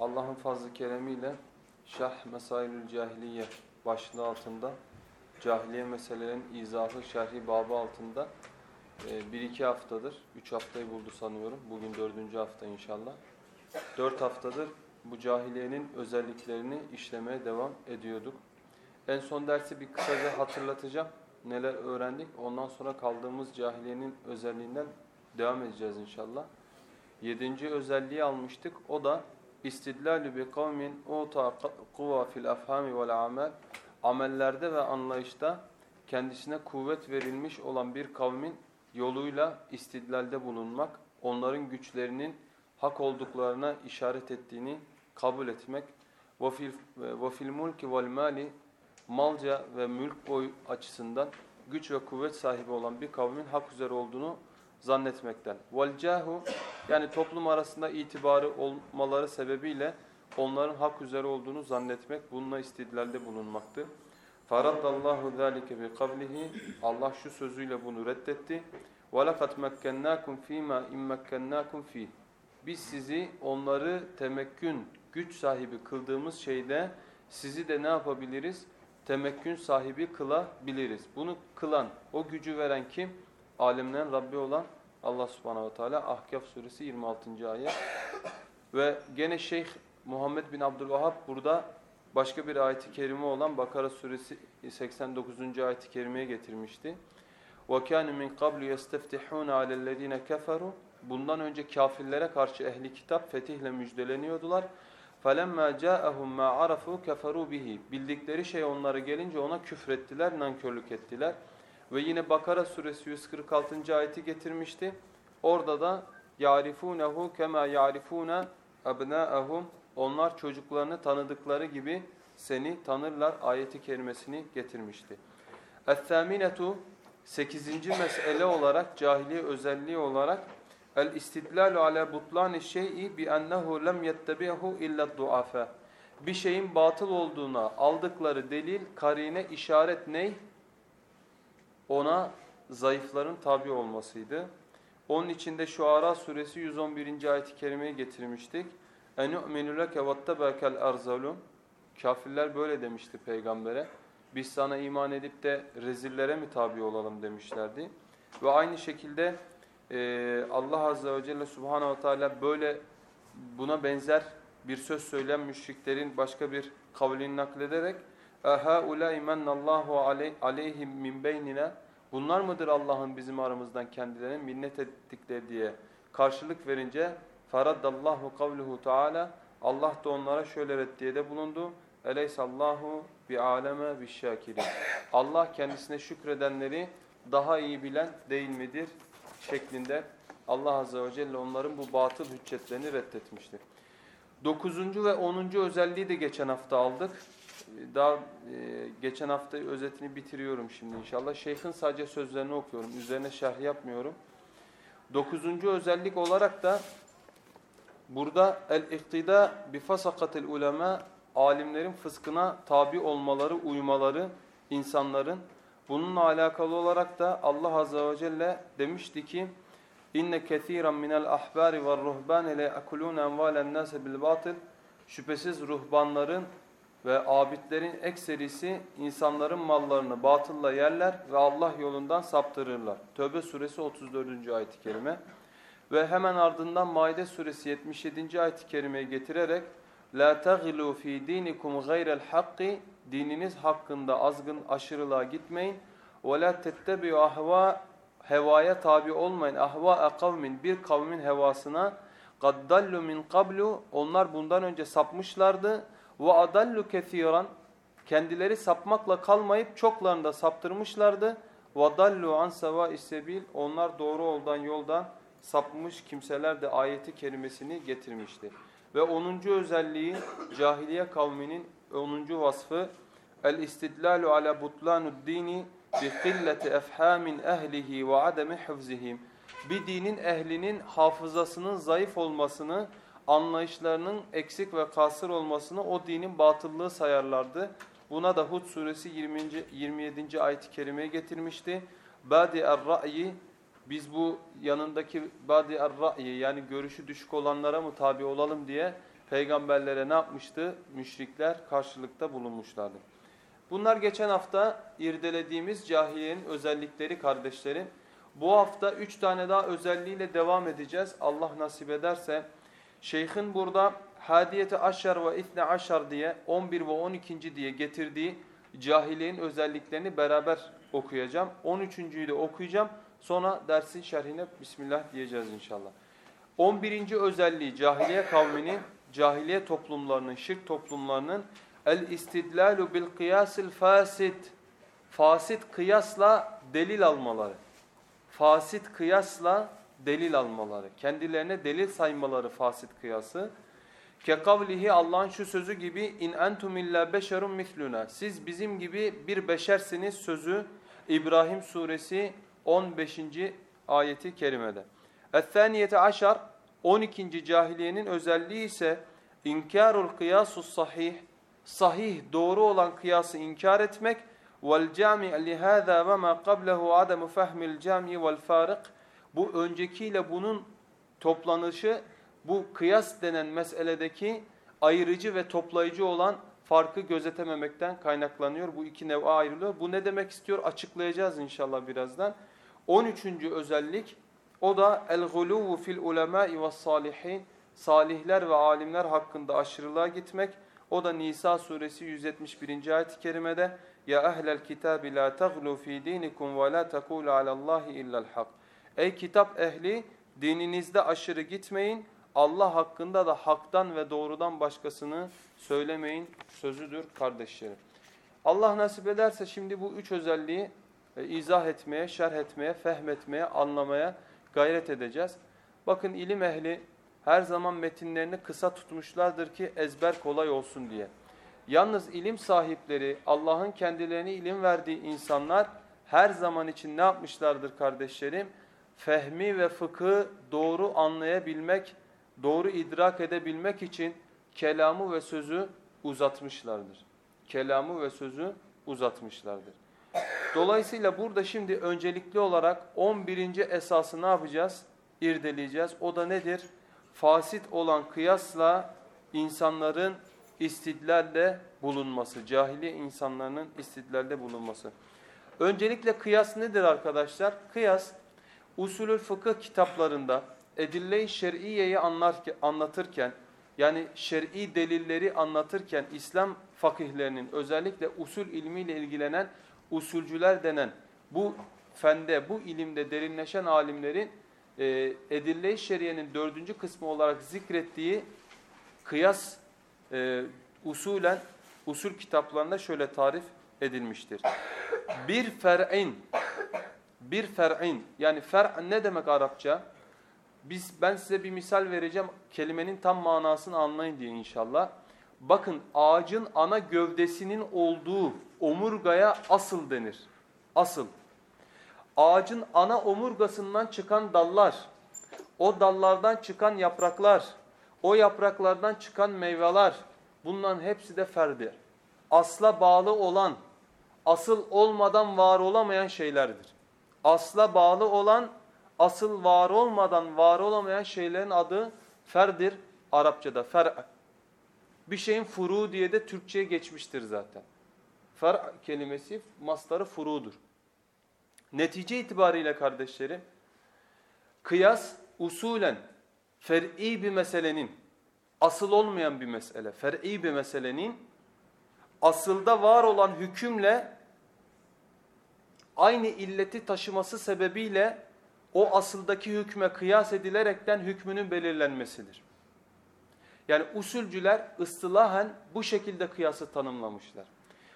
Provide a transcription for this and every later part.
Allah'ın fazlı keremiyle Şah Mesailül Cahiliye başlığı altında cahiliye meselelerin izahı şerhi babı altında e, bir iki haftadır, üç haftayı buldu sanıyorum. Bugün dördüncü hafta inşallah. Dört haftadır bu cahiliyenin özelliklerini işlemeye devam ediyorduk. En son dersi bir kısaca hatırlatacağım. Neler öğrendik. Ondan sonra kaldığımız cahiliyenin özelliğinden devam edeceğiz inşallah. Yedinci özelliği almıştık. O da İstidlalü bi kavmin uta kuva fil afhami vel amel amellerde ve anlayışta kendisine kuvvet verilmiş olan bir kavmin yoluyla istidlalde bulunmak, onların güçlerinin hak olduklarına işaret ettiğini kabul etmek. Mulki vel mali malca ve mülk boy açısından güç ve kuvvet sahibi olan bir kavmin hak üzere olduğunu zannetmekten. Vel cahu yani toplum arasında itibarı olmaları sebebiyle onların hak üzere olduğunu zannetmek, bununla istidlalde bulunmaktır. Faraddallahu zalike bi kavlihi Allah şu sözüyle bunu reddetti. Ve laqad makkannakum fima immakkannakum fi. Biz sizi onları temekkün, güç sahibi kıldığımız şeyde sizi de ne yapabiliriz? Temekkün sahibi kılabiliriz. Bunu kılan, o gücü veren kim? alemlerin Rabbi olan Allah subhanahu ve teala Ahkaf suresi 26. ayet. Ve gene Şeyh Muhammed bin Abdülvahhab burada başka bir ayeti kerime olan Bakara suresi 89. ayeti kerimeye getirmişti. وَكَانُ مِنْ قَبْلُ يَسْتَفْتِحُونَ عَلَى الَّذ۪ينَ كَفَرُوا Bundan önce kafirlere karşı ehli kitap fetihle müjdeleniyordular. فَلَمَّا جَاءَهُمْ مَا عَرَفُوا كَفَرُوا بِهِ Bildikleri şey onlara gelince ona küfrettiler, nankörlük ettiler. Ve yine Bakara suresi 146. ayeti getirmişti. Orada da yarifunehu kema yarifune abnaahum onlar çocuklarını tanıdıkları gibi seni tanırlar ayeti kerimesini getirmişti. Es-saminetu 8. mesele olarak cahiliye özelliği olarak el istidlalu ala butlani şey'i bi ennehu lem yettebihu illa duafa. Bir şeyin batıl olduğuna aldıkları delil, karine, işaret ney? ona zayıfların tabi olmasıydı. Onun içinde Şuara suresi 111. ayet-i kerimeyi getirmiştik. اَنُؤْمِنُ لَكَ وَاتَّبَكَ الْاَرْزَلُونَ Kafirler böyle demişti peygambere. Biz sana iman edip de rezillere mi tabi olalım demişlerdi. Ve aynı şekilde e, Allah Azze ve Celle Subhanahu ve Teala böyle buna benzer bir söz söyleyen müşriklerin başka bir kavlini naklederek اَهَا مَنَّ اللّٰهُ عَلَيْهِمْ مِنْ بَيْنِنَا Bunlar mıdır Allah'ın bizim aramızdan kendilerine minnet ettikleri diye karşılık verince faraddallahu kavluhu taala Allah da onlara şöyle reddiyede bulundu. Eleysallahu bi aleme bişşakirin. Allah kendisine şükredenleri daha iyi bilen değil midir şeklinde Allah azze ve celle onların bu batıl hüccetlerini reddetmiştir. Dokuzuncu ve onuncu özelliği de geçen hafta aldık daha e, geçen hafta özetini bitiriyorum şimdi inşallah. Şeyh'in sadece sözlerini okuyorum. Üzerine şerh yapmıyorum. Dokuzuncu özellik olarak da burada el-iktida bi fasakatil ulema alimlerin fıskına tabi olmaları, uymaları insanların bununla alakalı olarak da Allah azze ve celle demişti ki inne kesiran minel ahbari ve ruhban le yakulun envalen nas bil batil şüphesiz ruhbanların ve abidlerin ekserisi insanların mallarını batılla yerler ve Allah yolundan saptırırlar. Tövbe suresi 34. ayet-i kerime ve hemen ardından Maide suresi 77. ayet-i kerimeyi getirerek La taghilu fi dinikum gayrel hakki dininiz hakkında azgın aşırılığa gitmeyin ve la tettebi'u ahva hevaya tabi olmayın ahva kavmin bir kavmin hevasına gaddallu min kablu onlar bundan önce sapmışlardı ve adallu kesiran kendileri sapmakla kalmayıp çoklarını da saptırmışlardı. Ve dallu an seva sebil onlar doğru yoldan yoldan sapmış kimseler de ayeti kerimesini getirmişti. Ve 10. özelliği cahiliye kavminin 10. vasfı el istidlalu ala butlanud dini bi qillati efhamin ehlihi ve ademi hifzihim. Bir dinin ehlinin hafızasının zayıf olmasını, anlayışlarının eksik ve kasır olmasını o dinin batıllığı sayarlardı. Buna da Hud suresi 20. 27. ayet-i kerimeye getirmişti. Badi er-ra'yi biz bu yanındaki badi er-ra'yi yani görüşü düşük olanlara mı tabi olalım diye peygamberlere ne yapmıştı? Müşrikler karşılıkta bulunmuşlardı. Bunlar geçen hafta irdelediğimiz cahiliyenin özellikleri kardeşlerim. Bu hafta üç tane daha özelliğiyle devam edeceğiz. Allah nasip ederse. Şeyhin burada hadiyeti aşar ve ifne aşar diye 11 ve 12. diye getirdiği cahiliyenin özelliklerini beraber okuyacağım. 13.'yü de okuyacağım. Sonra dersin şerhine Bismillah diyeceğiz inşallah. 11. özelliği cahiliye kavminin, cahiliye toplumlarının, şirk toplumlarının el istidlalu bil kıyasil fasit. Fasit kıyasla delil almaları. Fasit kıyasla delil almaları. Kendilerine delil saymaları fasit kıyası. Kekavlihi Allah'ın şu sözü gibi in entum illa beşerun misluna. Siz bizim gibi bir beşersiniz sözü İbrahim suresi 15. ayeti kerimede. Es-saniyete aşar 12. cahiliyenin özelliği ise inkarul kıyasus sahih. Sahih doğru olan kıyası inkar etmek vel cami' li hada ve ma qablehu ademu fehmil cami vel farik. Bu öncekiyle bunun toplanışı bu kıyas denen meseledeki ayırıcı ve toplayıcı olan farkı gözetememekten kaynaklanıyor. Bu iki nev'a ayrılıyor. Bu ne demek istiyor açıklayacağız inşallah birazdan. 13. özellik o da el-guluvu fil ulemâi ve salihin. Salihler ve alimler hakkında aşırılığa gitmek. O da Nisa suresi 171. ayet-i kerimede ya ehlel kitabi la taglu fi dinikum ve la tekulu alallahi illa'l hak. Ey kitap ehli dininizde aşırı gitmeyin. Allah hakkında da haktan ve doğrudan başkasını söylemeyin sözüdür kardeşlerim. Allah nasip ederse şimdi bu üç özelliği e, izah etmeye, şerh etmeye, fehmetmeye, anlamaya gayret edeceğiz. Bakın ilim ehli her zaman metinlerini kısa tutmuşlardır ki ezber kolay olsun diye. Yalnız ilim sahipleri, Allah'ın kendilerine ilim verdiği insanlar her zaman için ne yapmışlardır kardeşlerim? Fehmi ve fıkı doğru anlayabilmek, doğru idrak edebilmek için kelamı ve sözü uzatmışlardır. Kelamı ve sözü uzatmışlardır. Dolayısıyla burada şimdi öncelikli olarak 11. esası ne yapacağız? İrdeleyeceğiz. O da nedir? Fasit olan kıyasla insanların istidlalde bulunması. Cahiliye insanların istidlalde bulunması. Öncelikle kıyas nedir arkadaşlar? Kıyas usulü fıkıh kitaplarında edille-i şer'iyeyi anlatırken yani şer'i delilleri anlatırken İslam fakihlerinin özellikle usul ilmiyle ilgilenen usulcüler denen bu fende, bu ilimde derinleşen alimlerin e, edille-i şeriyenin dördüncü kısmı olarak zikrettiği kıyas e, usulen usul kitaplarında şöyle tarif edilmiştir. Bir fer'in bir fer'in yani fer' ne demek Arapça? Biz ben size bir misal vereceğim. Kelimenin tam manasını anlayın diye inşallah. Bakın ağacın ana gövdesinin olduğu omurgaya asıl denir. Asıl. Ağacın ana omurgasından çıkan dallar, o dallardan çıkan yapraklar, o yapraklardan çıkan meyveler bunların hepsi de ferdi. Asla bağlı olan, asıl olmadan var olamayan şeylerdir. Asla bağlı olan, asıl var olmadan var olamayan şeylerin adı ferdir. Arapçada fer. Bir şeyin furu diye de Türkçe'ye geçmiştir zaten. Fer kelimesi mastarı furudur. Netice itibariyle kardeşlerim, kıyas usulen fer'i bir meselenin asıl olmayan bir mesele, fer'i bir meselenin asılda var olan hükümle aynı illeti taşıması sebebiyle o asıldaki hükme kıyas edilerekten hükmünün belirlenmesidir. Yani usulcüler ıstılahen bu şekilde kıyası tanımlamışlar.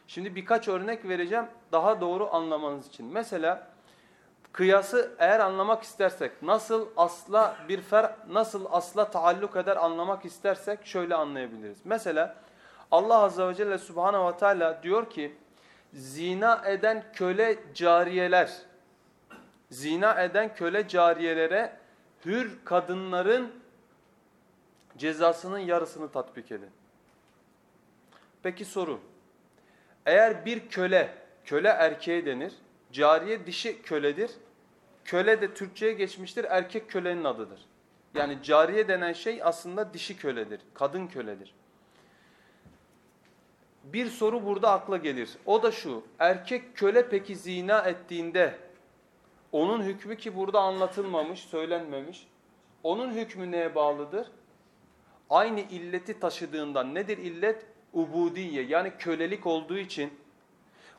Şimdi birkaç örnek vereceğim daha doğru anlamanız için. Mesela kıyası eğer anlamak istersek nasıl asla bir fer nasıl asla taalluk eder anlamak istersek şöyle anlayabiliriz. Mesela Allah azze ve celle subhanahu ve teala diyor ki zina eden köle cariyeler zina eden köle cariyelere hür kadınların cezasının yarısını tatbik edin. Peki soru. Eğer bir köle, köle erkeğe denir, cariye dişi köledir. Köle de Türkçe'ye geçmiştir, erkek kölenin adıdır. Yani cariye denen şey aslında dişi köledir, kadın köledir. Bir soru burada akla gelir. O da şu, erkek köle peki zina ettiğinde onun hükmü ki burada anlatılmamış, söylenmemiş. Onun hükmü neye bağlıdır? Aynı illeti taşıdığından nedir illet? Ubudiye yani kölelik olduğu için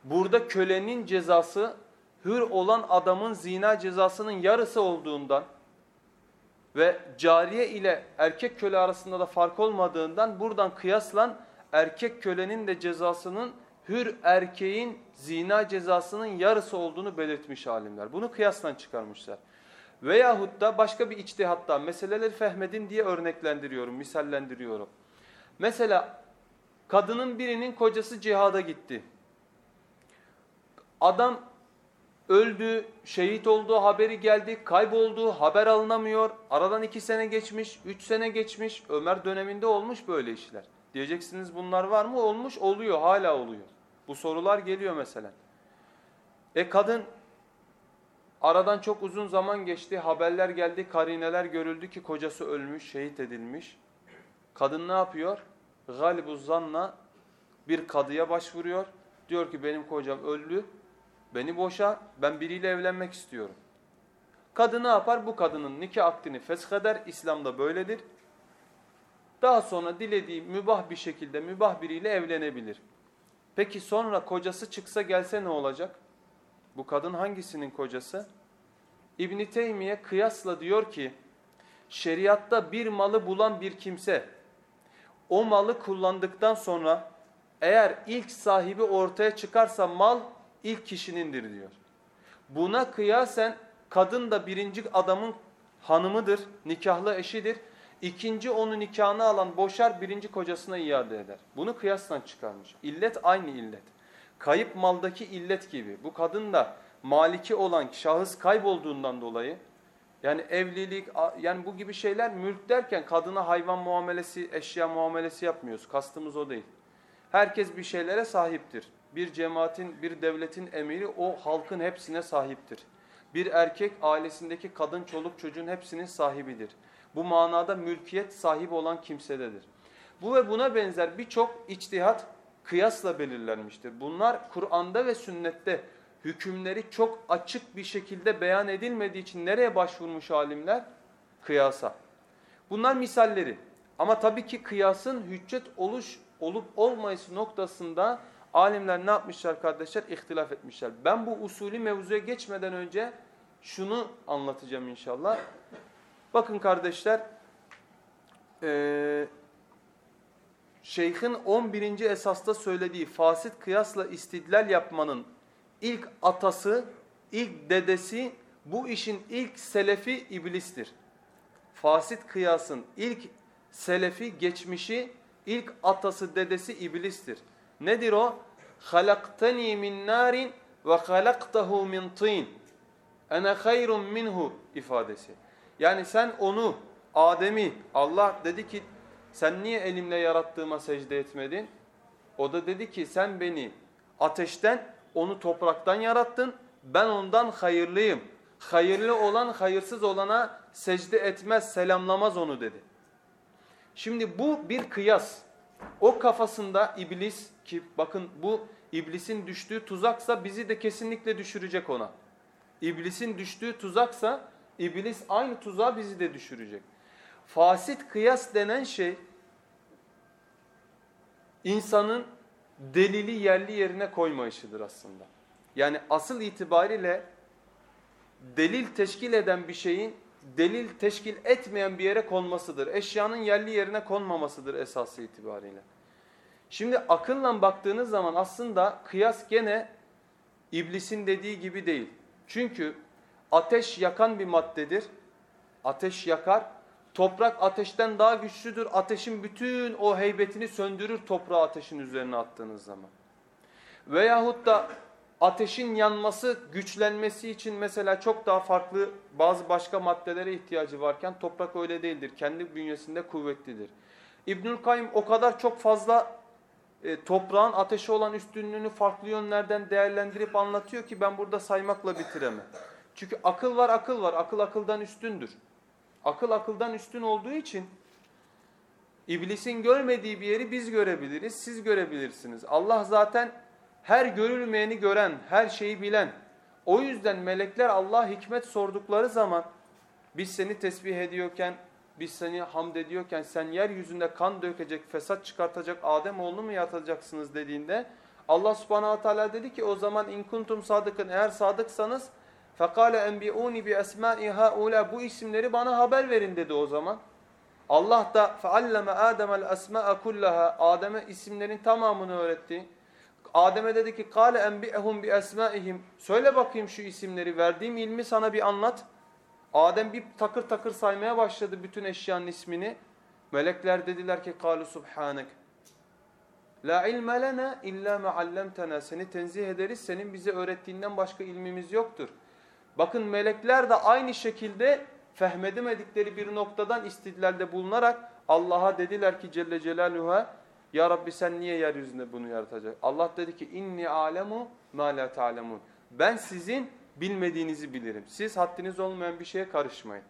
burada kölenin cezası hür olan adamın zina cezasının yarısı olduğundan ve cariye ile erkek köle arasında da fark olmadığından buradan kıyaslan erkek kölenin de cezasının hür erkeğin zina cezasının yarısı olduğunu belirtmiş alimler. Bunu kıyaslan çıkarmışlar. Veyahut da başka bir içtihatta meseleleri fehmedin diye örneklendiriyorum, misallendiriyorum. Mesela kadının birinin kocası cihada gitti. Adam öldü, şehit olduğu haberi geldi, kayboldu, haber alınamıyor. Aradan iki sene geçmiş, üç sene geçmiş. Ömer döneminde olmuş böyle işler. Diyeceksiniz bunlar var mı? Olmuş, oluyor, hala oluyor. Bu sorular geliyor mesela. E kadın aradan çok uzun zaman geçti, haberler geldi, karineler görüldü ki kocası ölmüş, şehit edilmiş. Kadın ne yapıyor? Galibu zanna bir kadıya başvuruyor. Diyor ki benim kocam öldü, beni boşa, ben biriyle evlenmek istiyorum. Kadın ne yapar? Bu kadının nikah akdini fesheder, İslam'da böyledir. Daha sonra dilediği mübah bir şekilde mübah biriyle evlenebilir. Peki sonra kocası çıksa gelse ne olacak? Bu kadın hangisinin kocası? İbn Teymiye kıyasla diyor ki şeriatta bir malı bulan bir kimse o malı kullandıktan sonra eğer ilk sahibi ortaya çıkarsa mal ilk kişinindir diyor. Buna kıyasen kadın da birinci adamın hanımıdır, nikahlı eşidir. İkinci onun nikahını alan boşar birinci kocasına iade eder. Bunu kıyastan çıkarmış. İllet aynı illet. Kayıp maldaki illet gibi. Bu kadın da maliki olan şahıs kaybolduğundan dolayı yani evlilik yani bu gibi şeyler mülk derken kadına hayvan muamelesi, eşya muamelesi yapmıyoruz. Kastımız o değil. Herkes bir şeylere sahiptir. Bir cemaatin, bir devletin emiri o halkın hepsine sahiptir. Bir erkek ailesindeki kadın, çoluk, çocuğun hepsinin sahibidir. Bu manada mülkiyet sahibi olan kimsededir. Bu ve buna benzer birçok içtihat kıyasla belirlenmiştir. Bunlar Kur'an'da ve sünnette hükümleri çok açık bir şekilde beyan edilmediği için nereye başvurmuş alimler? Kıyasa. Bunlar misalleri. Ama tabii ki kıyasın hüccet oluş olup olmayışı noktasında alimler ne yapmışlar kardeşler? İhtilaf etmişler. Ben bu usulü mevzuya geçmeden önce şunu anlatacağım inşallah. Bakın kardeşler, e, şeyhin 11. esasta söylediği fasit kıyasla istidlal yapmanın ilk atası, ilk dedesi, bu işin ilk selefi iblistir. Fasit kıyasın ilk selefi, geçmişi, ilk atası, dedesi iblistir. Nedir o? خَلَقْتَنِي مِنْ نَارٍ وَخَلَقْتَهُ مِنْ طِينٍ اَنَا خَيْرٌ minhu ifadesi. Yani sen onu, Adem'i, Allah dedi ki sen niye elimle yarattığıma secde etmedin? O da dedi ki sen beni ateşten, onu topraktan yarattın. Ben ondan hayırlıyım. Hayırlı olan hayırsız olana secde etmez, selamlamaz onu dedi. Şimdi bu bir kıyas. O kafasında iblis ki bakın bu iblisin düştüğü tuzaksa bizi de kesinlikle düşürecek ona. İblisin düştüğü tuzaksa İblis aynı tuzağa bizi de düşürecek. Fasit kıyas denen şey insanın delili yerli yerine koymayışıdır aslında. Yani asıl itibariyle delil teşkil eden bir şeyin delil teşkil etmeyen bir yere konmasıdır. Eşyanın yerli yerine konmamasıdır esası itibariyle. Şimdi akılla baktığınız zaman aslında kıyas gene iblisin dediği gibi değil. Çünkü ateş yakan bir maddedir. Ateş yakar. Toprak ateşten daha güçlüdür. Ateşin bütün o heybetini söndürür toprağı ateşin üzerine attığınız zaman. Veyahut da ateşin yanması, güçlenmesi için mesela çok daha farklı bazı başka maddelere ihtiyacı varken toprak öyle değildir. Kendi bünyesinde kuvvetlidir. İbnül Kayyum o kadar çok fazla e, toprağın ateşe olan üstünlüğünü farklı yönlerden değerlendirip anlatıyor ki ben burada saymakla bitiremem. Çünkü akıl var akıl var. Akıl akıldan üstündür. Akıl akıldan üstün olduğu için iblisin görmediği bir yeri biz görebiliriz, siz görebilirsiniz. Allah zaten her görülmeyeni gören, her şeyi bilen. O yüzden melekler Allah hikmet sordukları zaman biz seni tesbih ediyorken, biz seni hamd ediyorken sen yeryüzünde kan dökecek, fesat çıkartacak Adem oğlunu mu yatacaksınız dediğinde Allah subhanahu teala dedi ki o zaman in kuntum sadıkın eğer sadıksanız enbiuni bi esma'i haula bu isimleri bana haber verin dedi o zaman. Allah da fealleme Adem'el esma'a kullaha Adem'e isimlerin tamamını öğretti. Adem'e dedi ki enbi'ehum bi esma'ihim. Söyle bakayım şu isimleri verdiğim ilmi sana bir anlat. Adem bir takır takır saymaya başladı bütün eşyanın ismini. Melekler dediler ki kâlu subhanek. La ilme lena illa me allemtena. Seni tenzih ederiz. Senin bize öğrettiğinden başka ilmimiz yoktur. Bakın melekler de aynı şekilde fehmedemedikleri bir noktadan istidlalde bulunarak Allah'a dediler ki Celle Celaluhu'ya ya Rabbi sen niye yeryüzünde bunu yaratacak? Allah dedi ki inni alemu ma la ta'lemun. Ben sizin bilmediğinizi bilirim. Siz haddiniz olmayan bir şeye karışmayın.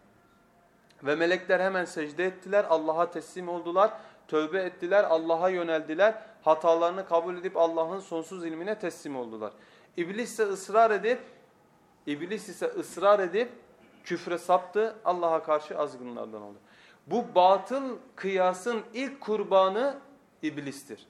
Ve melekler hemen secde ettiler, Allah'a teslim oldular, tövbe ettiler, Allah'a yöneldiler, hatalarını kabul edip Allah'ın sonsuz ilmine teslim oldular. İblis ise ısrar edip, İblis ise ısrar edip küfre saptı, Allah'a karşı azgınlardan oldu. Bu batıl kıyasın ilk kurbanı iblistir.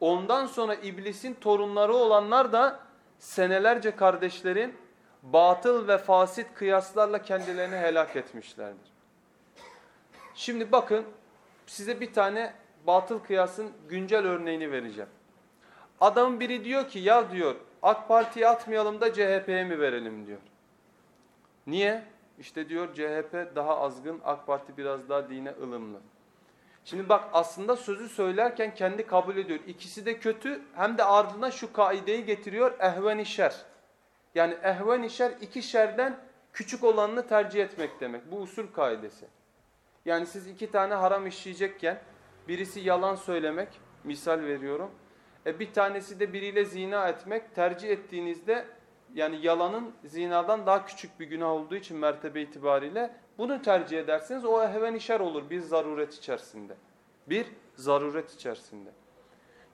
Ondan sonra iblisin torunları olanlar da senelerce kardeşlerin batıl ve fasit kıyaslarla kendilerini helak etmişlerdir. Şimdi bakın size bir tane batıl kıyasın güncel örneğini vereceğim. Adamın biri diyor ki ya diyor AK Parti'ye atmayalım da CHP'ye mi verelim diyor. Niye? İşte diyor CHP daha azgın, AK Parti biraz daha dine ılımlı. Şimdi bak aslında sözü söylerken kendi kabul ediyor. İkisi de kötü hem de ardına şu kaideyi getiriyor ehven şer. Yani ehven şer iki şerden küçük olanını tercih etmek demek. Bu usul kaidesi. Yani siz iki tane haram işleyecekken birisi yalan söylemek misal veriyorum. E bir tanesi de biriyle zina etmek tercih ettiğinizde yani yalanın zinadan daha küçük bir günah olduğu için mertebe itibariyle bunu tercih ederseniz o heven işer olur bir zaruret içerisinde. Bir zaruret içerisinde.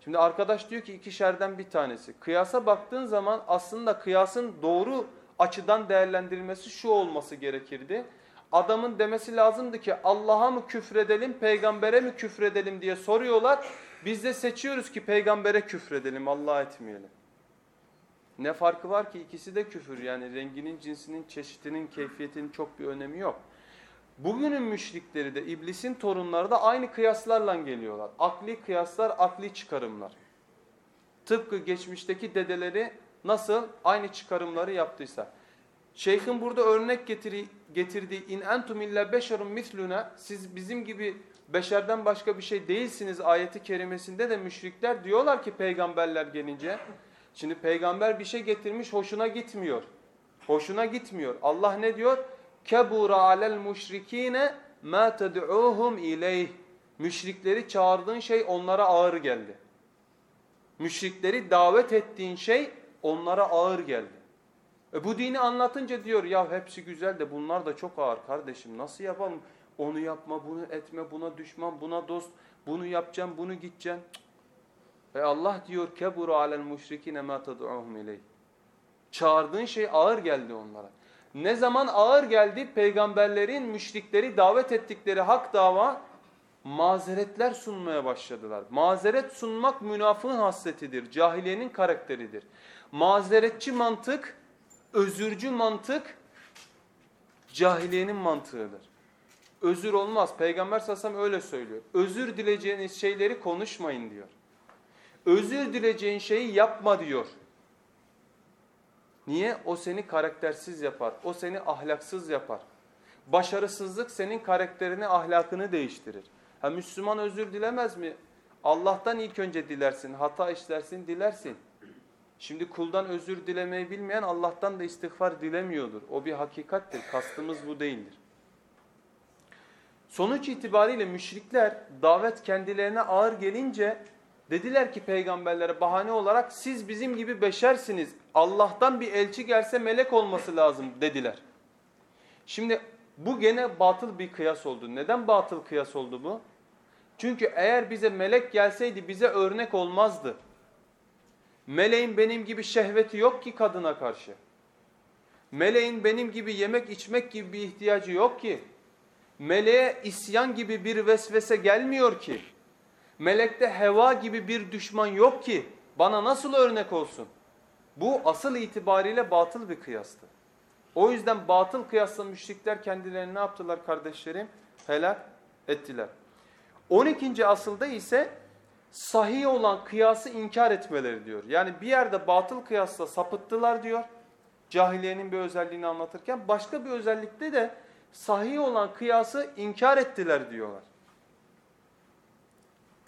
Şimdi arkadaş diyor ki iki şerden bir tanesi. Kıyasa baktığın zaman aslında kıyasın doğru açıdan değerlendirilmesi şu olması gerekirdi. Adamın demesi lazımdı ki Allah'a mı küfredelim, peygambere mi küfredelim diye soruyorlar. Biz de seçiyoruz ki peygambere küfredelim, Allah'a etmeyelim. Ne farkı var ki ikisi de küfür yani renginin, cinsinin, çeşitinin, keyfiyetinin çok bir önemi yok. Bugünün müşrikleri de iblisin torunları da aynı kıyaslarla geliyorlar. Akli kıyaslar, akli çıkarımlar. Tıpkı geçmişteki dedeleri nasıl aynı çıkarımları yaptıysa. Şeyhin burada örnek getirdiği in entum illa beşerun misluna siz bizim gibi beşerden başka bir şey değilsiniz ayeti kerimesinde de müşrikler diyorlar ki peygamberler gelince Şimdi peygamber bir şey getirmiş hoşuna gitmiyor. Hoşuna gitmiyor. Allah ne diyor? Kebura alel müşrikine ma ted'uhum ileyh. Müşrikleri çağırdığın şey onlara ağır geldi. Müşrikleri davet ettiğin şey onlara ağır geldi. E bu dini anlatınca diyor ya hepsi güzel de bunlar da çok ağır kardeşim. Nasıl yapalım? Onu yapma, bunu etme, buna düşman, buna dost, bunu yapacağım, bunu gideceğim. Ve Allah diyor keburu alel müşrikine ma tad'uhum ileyh. Çağırdığın şey ağır geldi onlara. Ne zaman ağır geldi? Peygamberlerin müşrikleri davet ettikleri hak dava mazeretler sunmaya başladılar. Mazeret sunmak münafığın hasletidir, cahiliyenin karakteridir. Mazeretçi mantık, özürcü mantık cahiliyenin mantığıdır. Özür olmaz. Peygamber sasam öyle söylüyor. Özür dileyeceğiniz şeyleri konuşmayın diyor. Özür dileyeceğin şeyi yapma diyor. Niye? O seni karaktersiz yapar. O seni ahlaksız yapar. Başarısızlık senin karakterini, ahlakını değiştirir. Ha Müslüman özür dilemez mi? Allah'tan ilk önce dilersin, hata işlersin, dilersin. Şimdi kuldan özür dilemeyi bilmeyen Allah'tan da istiğfar dilemiyordur. O bir hakikattir. Kastımız bu değildir. Sonuç itibariyle müşrikler davet kendilerine ağır gelince dediler ki peygamberlere bahane olarak siz bizim gibi beşersiniz. Allah'tan bir elçi gelse melek olması lazım dediler. Şimdi bu gene batıl bir kıyas oldu. Neden batıl kıyas oldu bu? Çünkü eğer bize melek gelseydi bize örnek olmazdı. Meleğin benim gibi şehveti yok ki kadına karşı. Meleğin benim gibi yemek içmek gibi bir ihtiyacı yok ki. Meleğe isyan gibi bir vesvese gelmiyor ki. Melekte heva gibi bir düşman yok ki. Bana nasıl örnek olsun? Bu asıl itibariyle batıl bir kıyastı. O yüzden batıl kıyasla müşrikler kendilerini ne yaptılar kardeşlerim? Helak ettiler. 12. asılda ise sahih olan kıyası inkar etmeleri diyor. Yani bir yerde batıl kıyasla sapıttılar diyor. Cahiliyenin bir özelliğini anlatırken başka bir özellikte de sahih olan kıyası inkar ettiler diyorlar.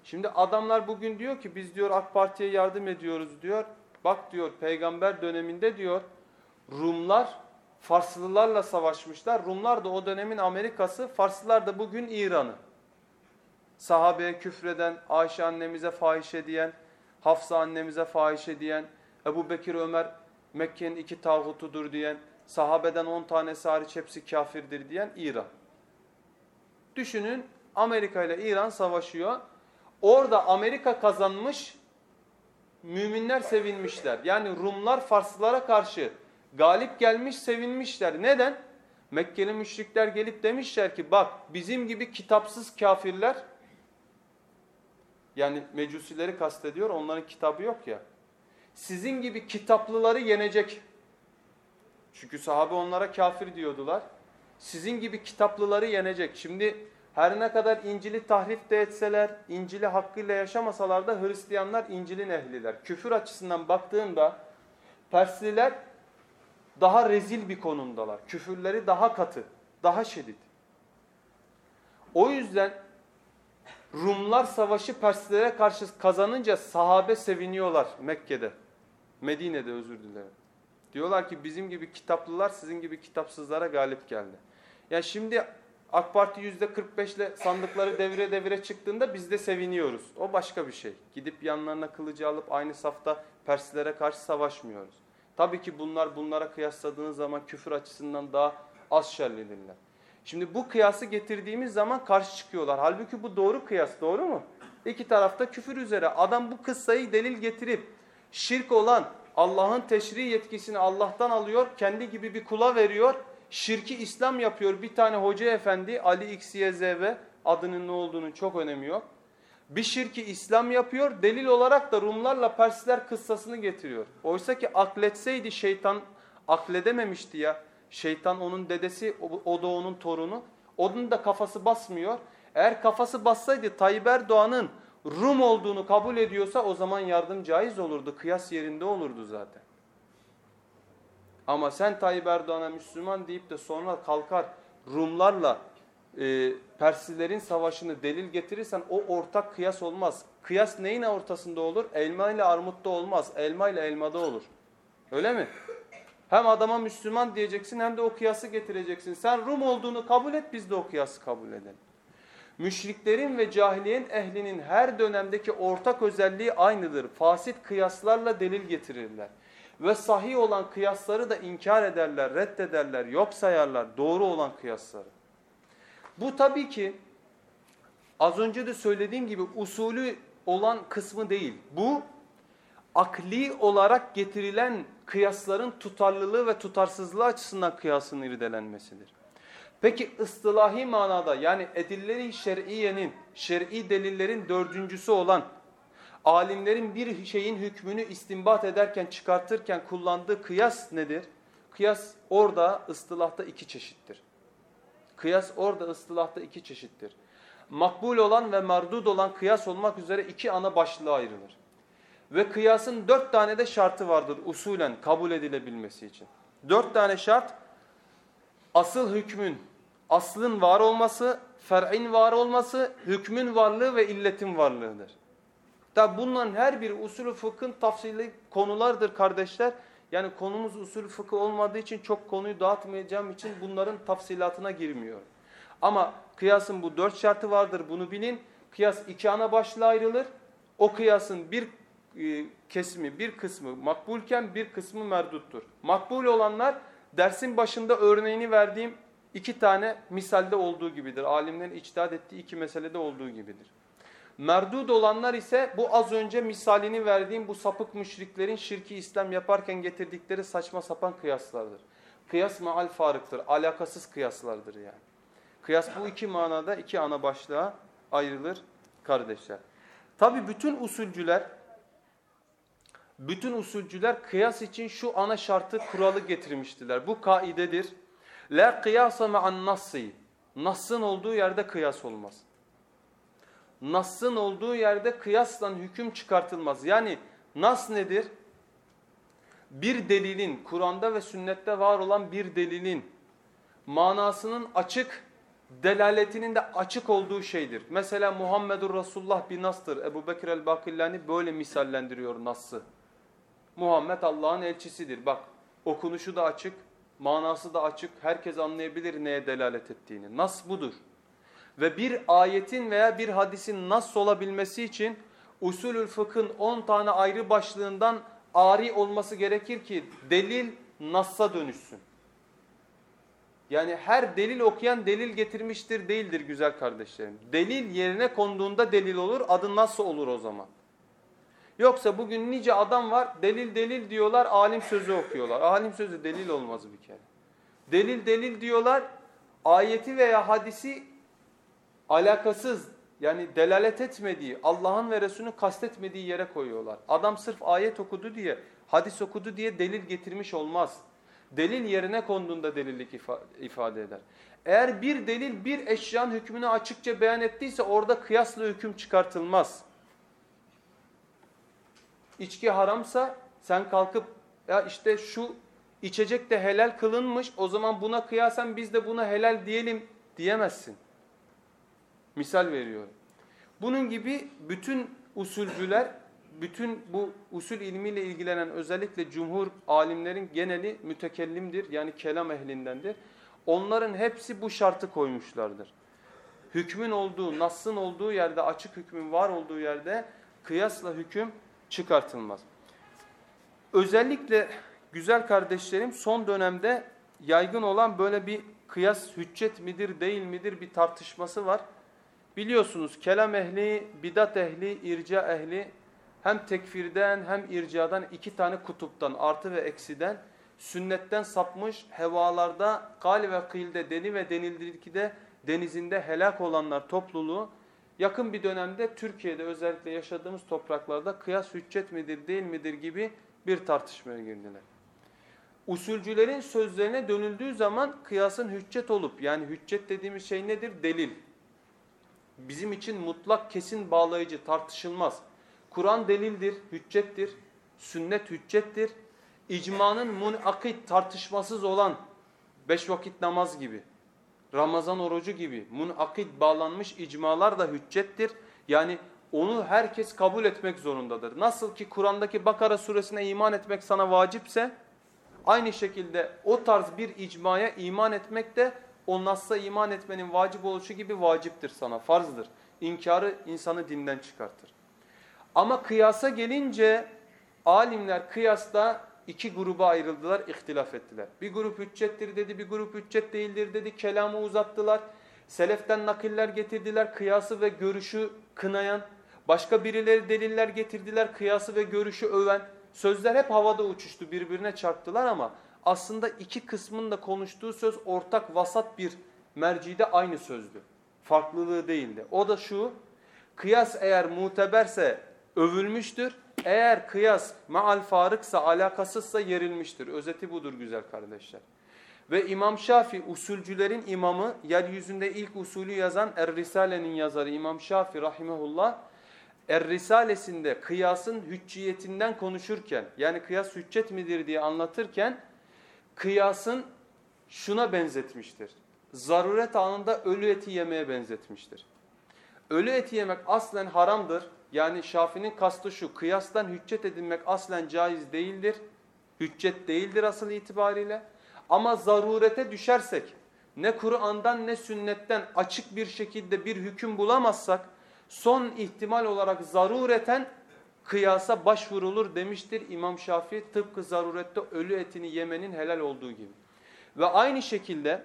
Şimdi adamlar bugün diyor ki biz diyor AK Parti'ye yardım ediyoruz diyor. Bak diyor peygamber döneminde diyor Rumlar Farslılarla savaşmışlar. Rumlar da o dönemin Amerika'sı, Farslılar da bugün İran'ı. Sahabeye küfreden, Ayşe annemize fahişe diyen, Hafsa annemize fahişe diyen, Ebu Bekir Ömer Mekke'nin iki tağutudur diyen, sahabeden on tanesi hariç hepsi kafirdir diyen İran. Düşünün Amerika ile İran savaşıyor. Orada Amerika kazanmış, müminler sevinmişler. Yani Rumlar Farslılara karşı galip gelmiş, sevinmişler. Neden? Mekkeli müşrikler gelip demişler ki bak bizim gibi kitapsız kafirler yani mecusileri kastediyor onların kitabı yok ya. Sizin gibi kitaplıları yenecek. Çünkü sahabe onlara kafir diyordular. Sizin gibi kitaplıları yenecek. Şimdi her ne kadar İncil'i tahrif de etseler, İncil'i hakkıyla yaşamasalar da Hristiyanlar İncil'in ehliler. Küfür açısından baktığında Persliler daha rezil bir konumdalar. Küfürleri daha katı, daha şiddet. O yüzden Rumlar savaşı Perslere karşı kazanınca sahabe seviniyorlar Mekke'de. Medine'de özür dilerim. Diyorlar ki bizim gibi kitaplılar sizin gibi kitapsızlara galip geldi. Ya şimdi AK Parti %45 ile sandıkları devre devre çıktığında biz de seviniyoruz. O başka bir şey. Gidip yanlarına kılıcı alıp aynı safta Perslere karşı savaşmıyoruz. Tabii ki bunlar bunlara kıyasladığınız zaman küfür açısından daha az şerlidirler. Şimdi bu kıyası getirdiğimiz zaman karşı çıkıyorlar. Halbuki bu doğru kıyas doğru mu? İki tarafta küfür üzere. Adam bu kıssayı delil getirip şirk olan Allah'ın teşri yetkisini Allah'tan alıyor. Kendi gibi bir kula veriyor. Şirki İslam yapıyor. Bir tane hoca efendi Ali XYZV adının ne olduğunu çok önemi yok. Bir şirki İslam yapıyor. Delil olarak da Rumlarla Persler kıssasını getiriyor. Oysa ki akletseydi şeytan akledememişti ya. Şeytan onun dedesi, o da onun torunu. Onun da kafası basmıyor. Eğer kafası bassaydı Tayyip Erdoğan'ın Rum olduğunu kabul ediyorsa o zaman yardım caiz olurdu. Kıyas yerinde olurdu zaten. Ama sen Tayyip Erdoğan'a Müslüman deyip de sonra kalkar Rumlarla e, Perslilerin savaşını delil getirirsen o ortak kıyas olmaz. Kıyas neyin ortasında olur? Elma ile armutta olmaz. Elma ile elmada olur. Öyle mi? Hem adama Müslüman diyeceksin hem de o kıyası getireceksin. Sen Rum olduğunu kabul et biz de o kıyası kabul edelim. Müşriklerin ve cahiliyenin ehlinin her dönemdeki ortak özelliği aynıdır. Fasit kıyaslarla delil getirirler. Ve sahih olan kıyasları da inkar ederler, reddederler, yok sayarlar doğru olan kıyasları. Bu tabii ki az önce de söylediğim gibi usulü olan kısmı değil. Bu akli olarak getirilen kıyasların tutarlılığı ve tutarsızlığı açısından kıyasın irdelenmesidir. Peki ıstılahi manada yani edilleri şer'iyenin, şer'i delillerin dördüncüsü olan alimlerin bir şeyin hükmünü istinbat ederken, çıkartırken kullandığı kıyas nedir? Kıyas orada ıstılahta iki çeşittir. Kıyas orada ıstılahta iki çeşittir. Makbul olan ve mardud olan kıyas olmak üzere iki ana başlığa ayrılır. Ve kıyasın dört tane de şartı vardır usulen kabul edilebilmesi için. Dört tane şart asıl hükmün, aslın var olması, fer'in var olması, hükmün varlığı ve illetin varlığıdır. Tabi bunların her biri usulü fıkhın tafsili konulardır kardeşler. Yani konumuz usul fıkıh olmadığı için çok konuyu dağıtmayacağım için bunların tafsilatına girmiyor. Ama kıyasın bu dört şartı vardır bunu bilin. Kıyas iki ana başlığa ayrılır. O kıyasın bir e, kesimi, bir kısmı makbulken bir kısmı merduttur. Makbul olanlar dersin başında örneğini verdiğim iki tane misalde olduğu gibidir. Alimlerin içtihat ettiği iki meselede olduğu gibidir. Merdud olanlar ise bu az önce misalini verdiğim bu sapık müşriklerin şirki İslam yaparken getirdikleri saçma sapan kıyaslardır. Kıyas maal farıktır. Alakasız kıyaslardır yani. Kıyas bu iki manada iki ana başlığa ayrılır kardeşler. Tabi bütün usulcüler bütün usulcüler kıyas için şu ana şartı kuralı getirmiştiler. Bu kaidedir. La kıyasa ma'an nassi. Nassın olduğu yerde kıyas olmaz. Nassın olduğu yerde kıyasla hüküm çıkartılmaz. Yani nas nedir? Bir delilin, Kur'an'da ve sünnette var olan bir delilin manasının açık, delaletinin de açık olduğu şeydir. Mesela Muhammedur Resulullah bir nastır. Ebu Bekir el-Bakillani böyle misallendiriyor nası. Muhammed Allah'ın elçisidir. Bak okunuşu da açık, manası da açık. Herkes anlayabilir neye delalet ettiğini. Nas budur. Ve bir ayetin veya bir hadisin nas olabilmesi için usulül fıkhın 10 tane ayrı başlığından ari olması gerekir ki delil nassa dönüşsün. Yani her delil okuyan delil getirmiştir değildir güzel kardeşlerim. Delil yerine konduğunda delil olur adı nasıl olur o zaman. Yoksa bugün nice adam var delil delil diyorlar alim sözü okuyorlar. Alim sözü delil olmaz bir kere. Delil delil diyorlar ayeti veya hadisi alakasız yani delalet etmediği Allah'ın ve Resulünün kastetmediği yere koyuyorlar. Adam sırf ayet okudu diye hadis okudu diye delil getirmiş olmaz. Delil yerine konduğunda delillik ifade eder. Eğer bir delil bir eşyanın hükmünü açıkça beyan ettiyse orada kıyasla hüküm çıkartılmaz. İçki haramsa sen kalkıp ya işte şu içecek de helal kılınmış o zaman buna kıyasen biz de buna helal diyelim diyemezsin. Misal veriyorum. Bunun gibi bütün usulcüler, bütün bu usul ilmiyle ilgilenen özellikle cumhur alimlerin geneli mütekellimdir. Yani kelam ehlindendir. Onların hepsi bu şartı koymuşlardır. Hükmün olduğu, nassın olduğu yerde, açık hükmün var olduğu yerde kıyasla hüküm çıkartılmaz. Özellikle güzel kardeşlerim son dönemde yaygın olan böyle bir kıyas hüccet midir değil midir bir tartışması var. Biliyorsunuz kelam ehli, bidat ehli, irca ehli hem tekfirden hem ircadan iki tane kutuptan artı ve eksiden sünnetten sapmış hevalarda gal ve kılde deni ve denildiğinde denizinde helak olanlar topluluğu yakın bir dönemde Türkiye'de özellikle yaşadığımız topraklarda kıyas hüccet midir değil midir gibi bir tartışmaya girdiler. Usulcülerin sözlerine dönüldüğü zaman kıyasın hüccet olup yani hüccet dediğimiz şey nedir? Delil bizim için mutlak kesin bağlayıcı tartışılmaz. Kur'an delildir, hüccettir. Sünnet hüccettir. İcmanın munakit tartışmasız olan beş vakit namaz gibi, Ramazan orucu gibi munakit bağlanmış icmalar da hüccettir. Yani onu herkes kabul etmek zorundadır. Nasıl ki Kur'an'daki Bakara suresine iman etmek sana vacipse aynı şekilde o tarz bir icmaya iman etmek de o Nas'a iman etmenin vacip oluşu gibi vaciptir sana, farzdır. İnkarı insanı dinden çıkartır. Ama kıyasa gelince alimler kıyasta iki gruba ayrıldılar, ihtilaf ettiler. Bir grup hüccettir dedi, bir grup hüccet değildir dedi, kelamı uzattılar. Seleften nakiller getirdiler, kıyası ve görüşü kınayan. Başka birileri deliller getirdiler, kıyası ve görüşü öven. Sözler hep havada uçuştu, birbirine çarptılar ama aslında iki kısmın da konuştuğu söz ortak vasat bir mercide aynı sözdü. Farklılığı değildi. O da şu, kıyas eğer muteberse övülmüştür. Eğer kıyas maal farıksa, alakasızsa yerilmiştir. Özeti budur güzel kardeşler. Ve İmam Şafi usulcülerin imamı, yeryüzünde ilk usulü yazan Er-Risale'nin yazarı İmam Şafi rahimehullah, Er-Risalesinde kıyasın hücciyetinden konuşurken, yani kıyas hüccet midir diye anlatırken, kıyasın şuna benzetmiştir. Zaruret anında ölü eti yemeye benzetmiştir. Ölü eti yemek aslen haramdır. Yani Şafi'nin kastı şu, kıyastan hüccet edinmek aslen caiz değildir. Hüccet değildir asıl itibariyle. Ama zarurete düşersek, ne Kur'an'dan ne sünnetten açık bir şekilde bir hüküm bulamazsak, son ihtimal olarak zarureten kıyasa başvurulur demiştir İmam Şafii tıpkı zarurette ölü etini yemenin helal olduğu gibi. Ve aynı şekilde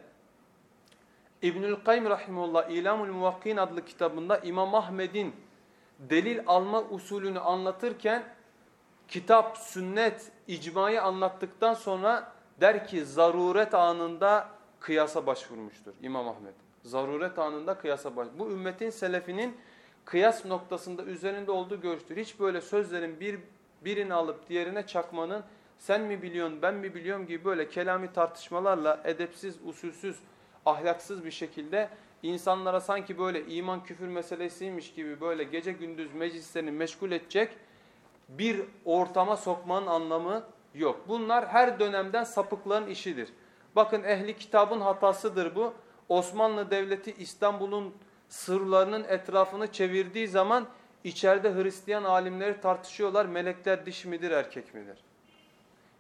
İbnül Kayyim Rahimullah İlamul Muvakkin adlı kitabında İmam Ahmed'in delil alma usulünü anlatırken kitap, sünnet, icmayı anlattıktan sonra der ki zaruret anında kıyasa başvurmuştur İmam Ahmed. Zaruret anında kıyasa baş. Bu ümmetin selefinin kıyas noktasında üzerinde olduğu görüştür. Hiç böyle sözlerin bir birini alıp diğerine çakmanın sen mi biliyorsun ben mi biliyorum gibi böyle kelami tartışmalarla edepsiz, usulsüz, ahlaksız bir şekilde insanlara sanki böyle iman küfür meselesiymiş gibi böyle gece gündüz meclislerini meşgul edecek bir ortama sokmanın anlamı yok. Bunlar her dönemden sapıkların işidir. Bakın ehli kitabın hatasıdır bu. Osmanlı Devleti İstanbul'un sırlarının etrafını çevirdiği zaman içeride Hristiyan alimleri tartışıyorlar. Melekler diş midir erkek midir?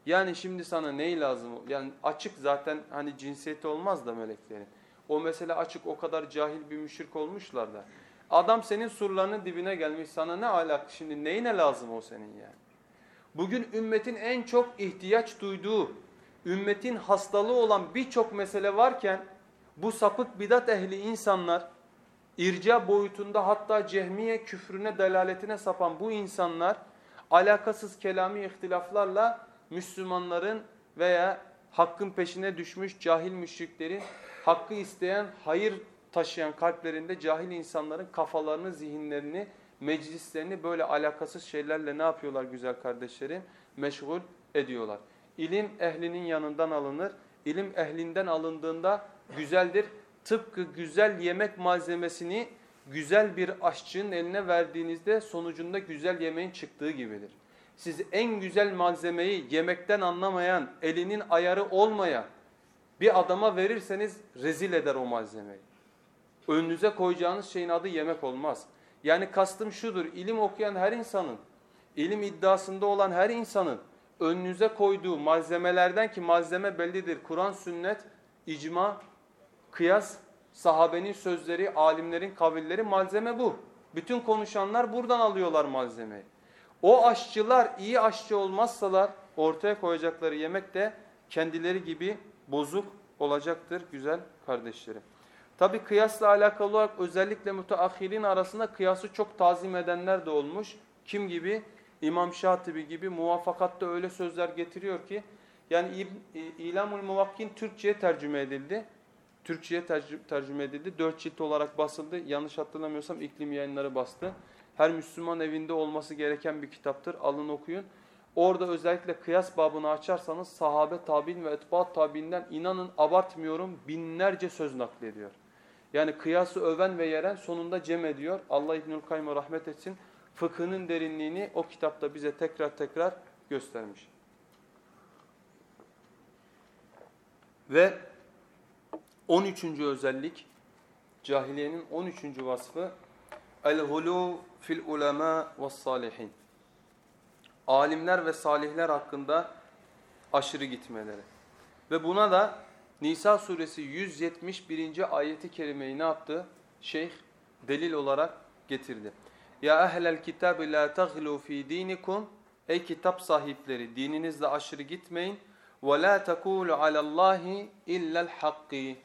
Yani şimdi sana neyi lazım? Yani açık zaten hani cinsiyeti olmaz da meleklerin. O mesele açık o kadar cahil bir müşrik olmuşlar da. Adam senin surlarının dibine gelmiş sana ne alak şimdi neyine lazım o senin yani? Bugün ümmetin en çok ihtiyaç duyduğu, ümmetin hastalığı olan birçok mesele varken bu sapık bidat ehli insanlar, irca boyutunda hatta cehmiye küfrüne delaletine sapan bu insanlar alakasız kelami ihtilaflarla Müslümanların veya hakkın peşine düşmüş cahil müşriklerin hakkı isteyen, hayır taşıyan kalplerinde cahil insanların kafalarını, zihinlerini, meclislerini böyle alakasız şeylerle ne yapıyorlar güzel kardeşlerim? Meşgul ediyorlar. İlim ehlinin yanından alınır. İlim ehlinden alındığında güzeldir. Tıpkı güzel yemek malzemesini güzel bir aşçının eline verdiğinizde sonucunda güzel yemeğin çıktığı gibidir. Siz en güzel malzemeyi yemekten anlamayan, elinin ayarı olmayan bir adama verirseniz rezil eder o malzemeyi. Önünüze koyacağınız şeyin adı yemek olmaz. Yani kastım şudur, ilim okuyan her insanın, ilim iddiasında olan her insanın önünüze koyduğu malzemelerden ki malzeme bellidir. Kur'an, sünnet, icma, kıyas, sahabenin sözleri, alimlerin kavilleri malzeme bu. Bütün konuşanlar buradan alıyorlar malzemeyi. O aşçılar iyi aşçı olmazsalar ortaya koyacakları yemek de kendileri gibi bozuk olacaktır güzel kardeşlerim. Tabi kıyasla alakalı olarak özellikle müteahhirin arasında kıyası çok tazim edenler de olmuş. Kim gibi? İmam Şatibi gibi muvaffakatta öyle sözler getiriyor ki yani İlamul Muvakkin Türkçe'ye tercüme edildi. Türkçe'ye tercüme edildi. Dört cilt olarak basıldı. Yanlış hatırlamıyorsam iklim yayınları bastı. Her Müslüman evinde olması gereken bir kitaptır. Alın okuyun. Orada özellikle kıyas babını açarsanız sahabe tabi'in ve etbaat tabi'inden inanın abartmıyorum binlerce söz naklediyor. Yani kıyası öven ve yeren sonunda cem ediyor. Allah İbnül Kayyum'a rahmet etsin. Fıkhının derinliğini o kitapta bize tekrar tekrar göstermiş. Ve 13. özellik, cahiliyenin 13. vasfı El-gulu fil ulema ve salihin. Alimler ve salihler hakkında aşırı gitmeleri. Ve buna da Nisa suresi 171. ayeti kerimeyi ne yaptı? Şeyh delil olarak getirdi. Ya ehlel kitabı la taghlu fi dinikum Ey kitap sahipleri dininizle aşırı gitmeyin. Ve la tekulu alallahi illel hakki.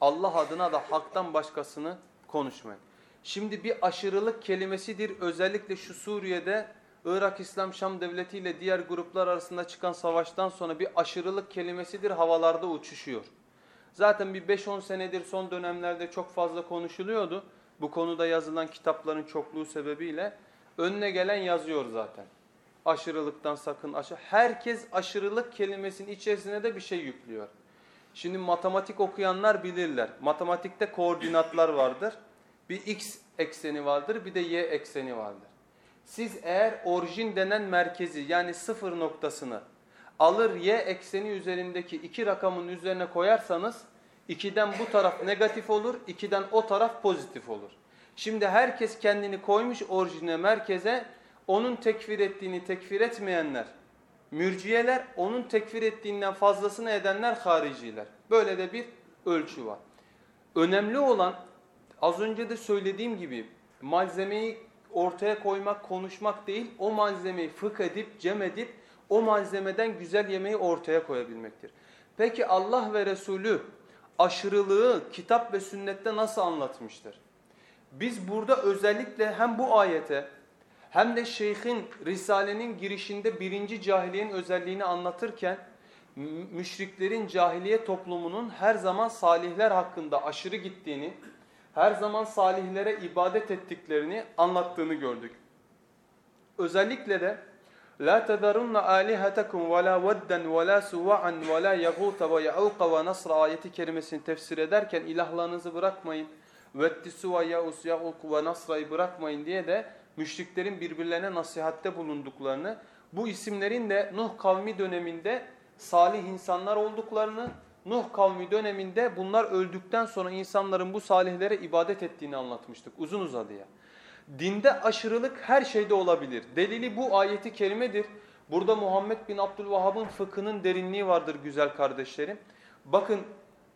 Allah adına da haktan başkasını konuşmayın. Şimdi bir aşırılık kelimesidir özellikle şu Suriye'de Irak İslam Şam Devleti ile diğer gruplar arasında çıkan savaştan sonra bir aşırılık kelimesidir havalarda uçuşuyor. Zaten bir 5-10 senedir son dönemlerde çok fazla konuşuluyordu. Bu konuda yazılan kitapların çokluğu sebebiyle önüne gelen yazıyor zaten. Aşırılıktan sakın aşırı. Herkes aşırılık kelimesinin içerisine de bir şey yüklüyor. Şimdi matematik okuyanlar bilirler. Matematikte koordinatlar vardır. Bir x ekseni vardır bir de y ekseni vardır. Siz eğer orijin denen merkezi yani sıfır noktasını alır y ekseni üzerindeki iki rakamın üzerine koyarsanız 2'den bu taraf negatif olur, 2'den o taraf pozitif olur. Şimdi herkes kendini koymuş orijine merkeze, onun tekfir ettiğini tekfir etmeyenler, mürciyeler, onun tekfir ettiğinden fazlasını edenler hariciler. Böyle de bir ölçü var. Önemli olan az önce de söylediğim gibi malzemeyi ortaya koymak, konuşmak değil, o malzemeyi fıkh edip, cem edip, o malzemeden güzel yemeği ortaya koyabilmektir. Peki Allah ve Resulü aşırılığı kitap ve sünnette nasıl anlatmıştır? Biz burada özellikle hem bu ayete hem de şeyhin Risale'nin girişinde birinci cahiliyenin özelliğini anlatırken müşriklerin cahiliye toplumunun her zaman salihler hakkında aşırı gittiğini, her zaman salihlere ibadet ettiklerini anlattığını gördük. Özellikle de La tezarunna alihatakum ve la vedden ve la suva'an ve la yaguta ve ya'uqa ve nasra ayeti kerimesini tefsir ederken ilahlarınızı bırakmayın. Vetti suva ya'us ya'uq ve nasra'yı bırakmayın diye de müşriklerin birbirlerine nasihatte bulunduklarını, bu isimlerin de Nuh kavmi döneminde salih insanlar olduklarını, Nuh kavmi döneminde bunlar öldükten sonra insanların bu salihlere ibadet ettiğini anlatmıştık uzun uzadıya. Dinde aşırılık her şeyde olabilir. Delili bu ayeti kerimedir. Burada Muhammed bin Abdülvahhab'ın fıkhının derinliği vardır güzel kardeşlerim. Bakın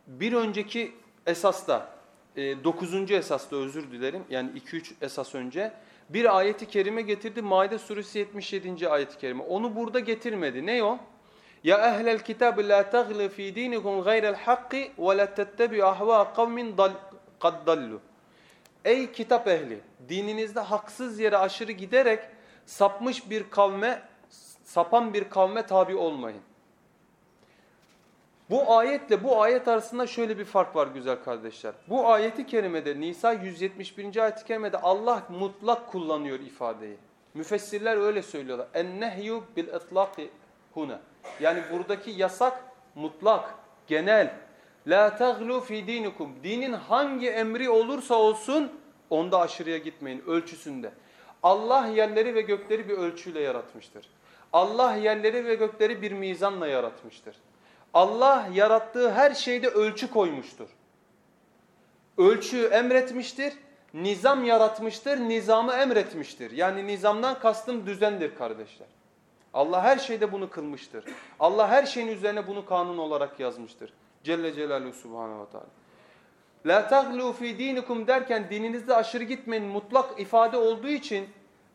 bir önceki esasta, e, dokuzuncu esasta özür dilerim yani iki üç esas önce bir ayeti kerime getirdi. Maide suresi 77. ayeti kerime. Onu burada getirmedi. Ne o? Ya ehlel kitab la taglu fi dinikum gayra'l hakki ve la tettebi'u ahva kavmin kad dallu. Ey kitap ehli, dininizde haksız yere aşırı giderek sapmış bir kavme, sapan bir kavme tabi olmayın. Bu ayetle bu ayet arasında şöyle bir fark var güzel kardeşler. Bu ayeti kerimede Nisa 171. ayet-i kerimede Allah mutlak kullanıyor ifadeyi. Müfessirler öyle söylüyorlar. En-nehyu bil itlaqi huna. Yani buradaki yasak mutlak, genel. La taglu fi dinikum. Dinin hangi emri olursa olsun onda aşırıya gitmeyin ölçüsünde. Allah yerleri ve gökleri bir ölçüyle yaratmıştır. Allah yerleri ve gökleri bir mizanla yaratmıştır. Allah yarattığı her şeyde ölçü koymuştur. Ölçüyü emretmiştir, nizam yaratmıştır, nizamı emretmiştir. Yani nizamdan kastım düzendir kardeşler. Allah her şeyde bunu kılmıştır. Allah her şeyin üzerine bunu kanun olarak yazmıştır. Celle Celaluhu Subhanahu ve Teala. La taglu fi dinikum derken dininizde aşırı gitmeyin mutlak ifade olduğu için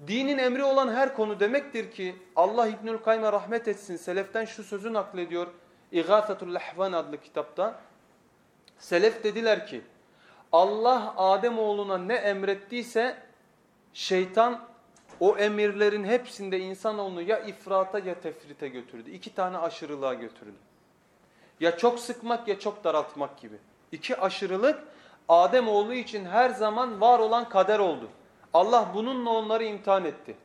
dinin emri olan her konu demektir ki Allah İbnül Kayyım'a rahmet etsin. Seleften şu sözü naklediyor. İgâsatul Lahvan adlı kitapta. Selef dediler ki Allah Adem oğluna ne emrettiyse şeytan o emirlerin hepsinde insanoğlunu ya ifrata ya tefrite götürdü. İki tane aşırılığa götürdü. Ya çok sıkmak ya çok daraltmak gibi. İki aşırılık Adem oğlu için her zaman var olan kader oldu. Allah bununla onları imtihan etti.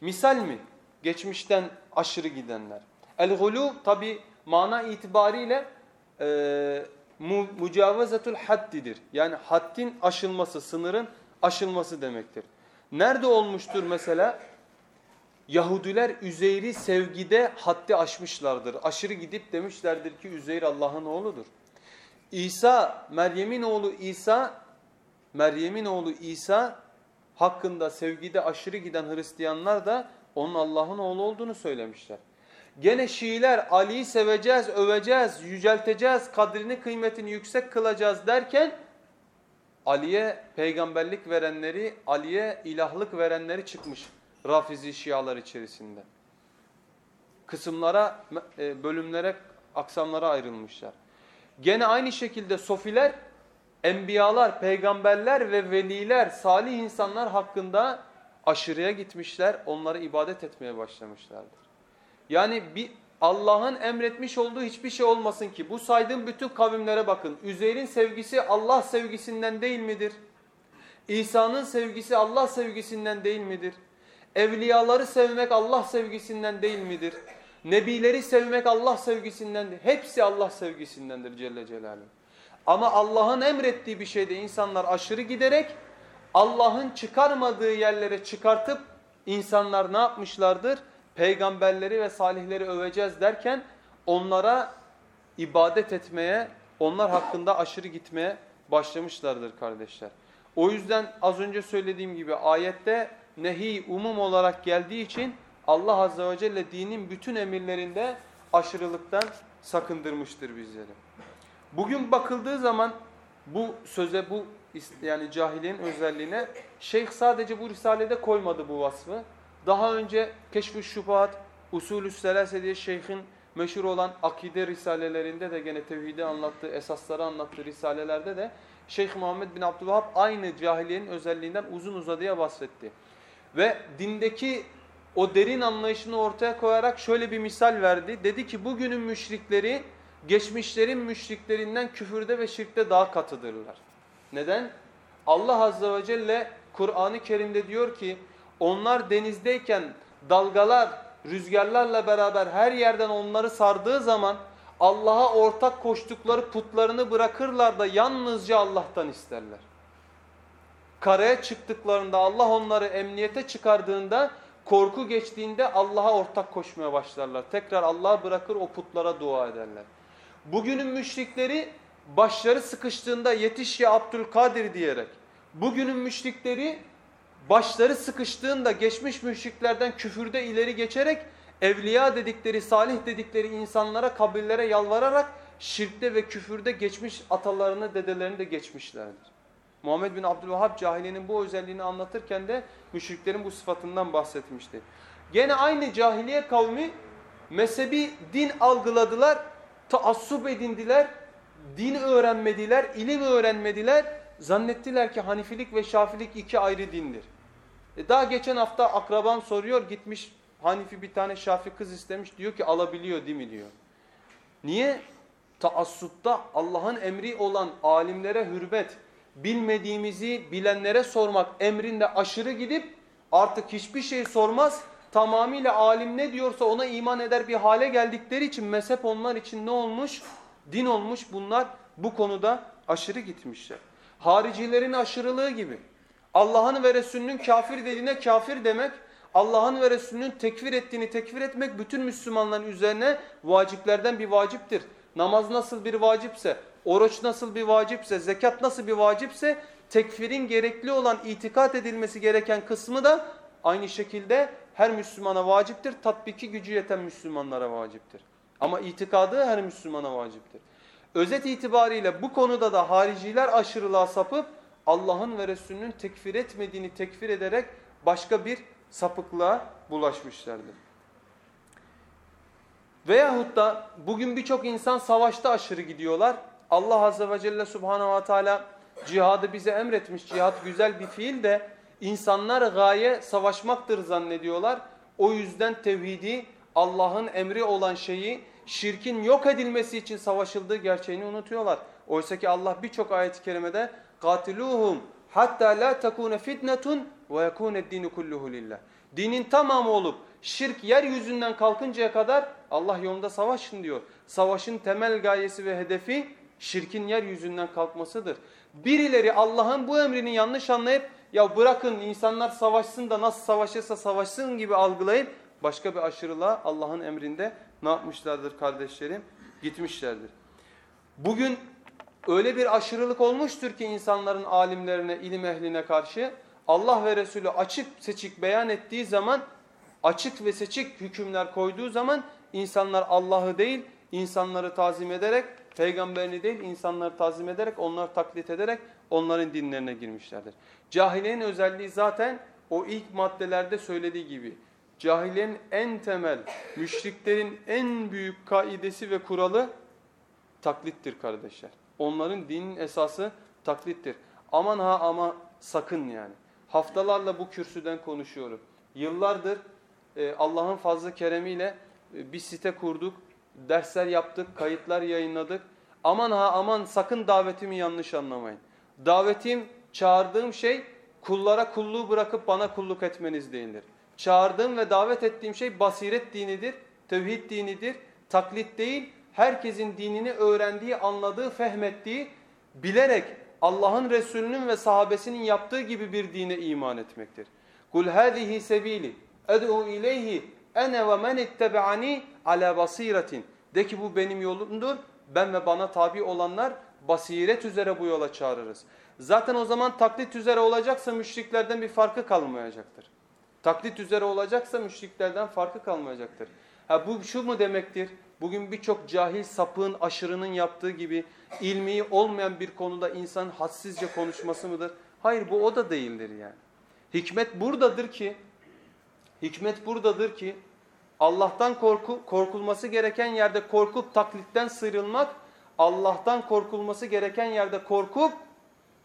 Misal mi? Geçmişten aşırı gidenler. El-gulu tabi mana itibariyle e, mu, mücavezetul haddidir. Yani haddin aşılması, sınırın aşılması demektir. Nerede olmuştur mesela? Yahudiler Üzeyr'i sevgide haddi aşmışlardır. Aşırı gidip demişlerdir ki Üzeyr Allah'ın oğludur. İsa, Meryem'in oğlu İsa, Meryem'in oğlu İsa hakkında sevgide aşırı giden Hristiyanlar da onun Allah'ın oğlu olduğunu söylemişler. Gene Şiiler Ali'yi seveceğiz, öveceğiz, yücelteceğiz, kadrini kıymetini yüksek kılacağız derken Ali'ye peygamberlik verenleri, Ali'ye ilahlık verenleri çıkmış Rafizi Şialar içerisinde. Kısımlara, e, bölümlere, aksamlara ayrılmışlar. Gene aynı şekilde sofiler, enbiyalar, peygamberler ve veliler, salih insanlar hakkında aşırıya gitmişler, onları ibadet etmeye başlamışlardır. Yani bir Allah'ın emretmiş olduğu hiçbir şey olmasın ki. Bu saydığım bütün kavimlere bakın. Üzeyr'in sevgisi Allah sevgisinden değil midir? İsa'nın sevgisi Allah sevgisinden değil midir? Evliyaları sevmek Allah sevgisinden değil midir? Nebileri sevmek Allah sevgisindendir. Hepsi Allah sevgisindendir Celle Celaluhu. Ama Allah'ın emrettiği bir şeyde insanlar aşırı giderek Allah'ın çıkarmadığı yerlere çıkartıp insanlar ne yapmışlardır? Peygamberleri ve salihleri öveceğiz derken onlara ibadet etmeye, onlar hakkında aşırı gitmeye başlamışlardır kardeşler. O yüzden az önce söylediğim gibi ayette nehi umum olarak geldiği için Allah Azze ve Celle dinin bütün emirlerinde aşırılıktan sakındırmıştır bizleri. Bugün bakıldığı zaman bu söze bu yani cahiliyenin özelliğine şeyh sadece bu risalede koymadı bu vasfı. Daha önce Keşf-ü Şubat, Usulü Selase diye şeyhin meşhur olan akide risalelerinde de gene tevhidi anlattığı, esasları anlattığı risalelerde de Şeyh Muhammed bin Abdülvahhab aynı cahiliyenin özelliğinden uzun uzadıya bahsetti. Ve dindeki o derin anlayışını ortaya koyarak şöyle bir misal verdi. Dedi ki bugünün müşrikleri geçmişlerin müşriklerinden küfürde ve şirkte daha katıdırlar. Neden? Allah Azze ve Celle Kur'an-ı Kerim'de diyor ki onlar denizdeyken dalgalar rüzgarlarla beraber her yerden onları sardığı zaman Allah'a ortak koştukları putlarını bırakırlar da yalnızca Allah'tan isterler. Karaya çıktıklarında Allah onları emniyete çıkardığında korku geçtiğinde Allah'a ortak koşmaya başlarlar. Tekrar Allah'a bırakır o putlara dua ederler. Bugünün müşrikleri başları sıkıştığında yetiş ya Abdülkadir diyerek. Bugünün müşrikleri başları sıkıştığında geçmiş müşriklerden küfürde ileri geçerek evliya dedikleri, salih dedikleri insanlara, kabirlere yalvararak şirkte ve küfürde geçmiş atalarını, dedelerini de geçmişlerdir. Muhammed bin Abdülvahhab cahiliyenin bu özelliğini anlatırken de müşriklerin bu sıfatından bahsetmişti. Gene aynı cahiliye kavmi mezhebi din algıladılar, taassup edindiler, din öğrenmediler, ilim öğrenmediler. Zannettiler ki Hanifilik ve Şafilik iki ayrı dindir. E daha geçen hafta akraban soruyor gitmiş Hanifi bir tane Şafi kız istemiş diyor ki alabiliyor değil mi diyor. Niye? Taassupta Allah'ın emri olan alimlere hürmet, bilmediğimizi bilenlere sormak emrinde aşırı gidip artık hiçbir şey sormaz. Tamamıyla alim ne diyorsa ona iman eder bir hale geldikleri için mezhep onlar için ne olmuş? Din olmuş bunlar bu konuda aşırı gitmişler. Haricilerin aşırılığı gibi. Allah'ın ve Resulünün kafir dediğine kafir demek, Allah'ın ve Resulünün tekfir ettiğini tekfir etmek bütün Müslümanların üzerine vaciplerden bir vaciptir. Namaz nasıl bir vacipse, oruç nasıl bir vacipse, zekat nasıl bir vacipse tekfirin gerekli olan itikat edilmesi gereken kısmı da aynı şekilde her Müslümana vaciptir. Tatbiki gücü yeten Müslümanlara vaciptir. Ama itikadı her Müslümana vaciptir. Özet itibariyle bu konuda da hariciler aşırılığa sapıp Allah'ın ve Resulünün tekfir etmediğini tekfir ederek başka bir sapıklığa bulaşmışlardır. Veyahut da bugün birçok insan savaşta aşırı gidiyorlar. Allah Azze ve Celle Subhanahu ve Teala cihadı bize emretmiş. Cihad güzel bir fiil de insanlar gaye savaşmaktır zannediyorlar. O yüzden tevhidi Allah'ın emri olan şeyi şirkin yok edilmesi için savaşıldığı gerçeğini unutuyorlar. Oysa ki Allah birçok ayet-i kerimede katiluhum hatta la takune fitnetun ve yekune dinu kulluhu lillah. Dinin tamamı olup şirk yeryüzünden kalkıncaya kadar Allah yolunda savaşın diyor. Savaşın temel gayesi ve hedefi şirkin yeryüzünden kalkmasıdır. Birileri Allah'ın bu emrini yanlış anlayıp ya bırakın insanlar savaşsın da nasıl savaşırsa savaşsın gibi algılayıp başka bir aşırılığa Allah'ın emrinde ne yapmışlardır kardeşlerim? Gitmişlerdir. Bugün öyle bir aşırılık olmuştur ki insanların alimlerine, ilim ehline karşı Allah ve Resulü açık seçik beyan ettiği zaman, açık ve seçik hükümler koyduğu zaman insanlar Allah'ı değil, insanları tazim ederek, peygamberini değil, insanları tazim ederek, onları taklit ederek onların dinlerine girmişlerdir. Cahiliyenin özelliği zaten o ilk maddelerde söylediği gibi. Cahiliyenin en temel, müşriklerin en büyük kaidesi ve kuralı taklittir kardeşler. Onların dinin esası taklittir. Aman ha ama sakın yani. Haftalarla bu kürsüden konuşuyorum. Yıllardır e, Allah'ın fazla keremiyle e, bir site kurduk, dersler yaptık, kayıtlar yayınladık. Aman ha aman sakın davetimi yanlış anlamayın. Davetim, çağırdığım şey kullara kulluğu bırakıp bana kulluk etmeniz değildir. Çağırdığım ve davet ettiğim şey basiret dinidir, tevhid dinidir, taklit değil. Herkesin dinini öğrendiği, anladığı, fehmettiği, bilerek Allah'ın Resulü'nün ve sahabesinin yaptığı gibi bir dine iman etmektir. Kul hâzihi sebîli ed'u ileyhi ene ve men ittebe'ani ala basiretin. De ki bu benim yolumdur. Ben ve bana tabi olanlar basiret üzere bu yola çağırırız. Zaten o zaman taklit üzere olacaksa müşriklerden bir farkı kalmayacaktır. Taklit üzere olacaksa müşriklerden farkı kalmayacaktır. Ha bu şu mu demektir? Bugün birçok cahil sapığın aşırının yaptığı gibi ilmi olmayan bir konuda insan hadsizce konuşması mıdır? Hayır bu o da değildir yani. Hikmet buradadır ki hikmet buradadır ki Allah'tan korku, korkulması gereken yerde korkup taklitten sıyrılmak, Allah'tan korkulması gereken yerde korkup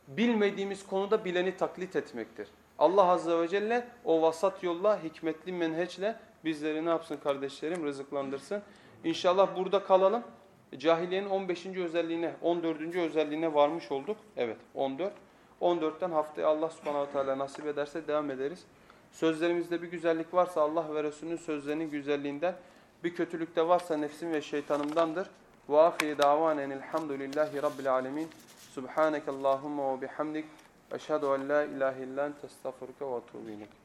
bilmediğimiz konuda bileni taklit etmektir. Allah Azze ve Celle o vasat yolla, hikmetli menheçle bizleri ne yapsın kardeşlerim rızıklandırsın. İnşallah burada kalalım. Cahiliyenin 15. özelliğine, 14. özelliğine varmış olduk. Evet 14. 14'ten haftaya Allah subhanahu teala nasip ederse devam ederiz. Sözlerimizde bir güzellik varsa Allah ve Resulünün sözlerinin güzelliğinden, bir kötülük de varsa nefsim ve şeytanımdandır. Ahiri davanen elhamdülillahi rabbil alemin. Subhaneke Allahumma ve bihamdik. Eşhedü en la ilahe illen testağfurke ve etûbü ileyk.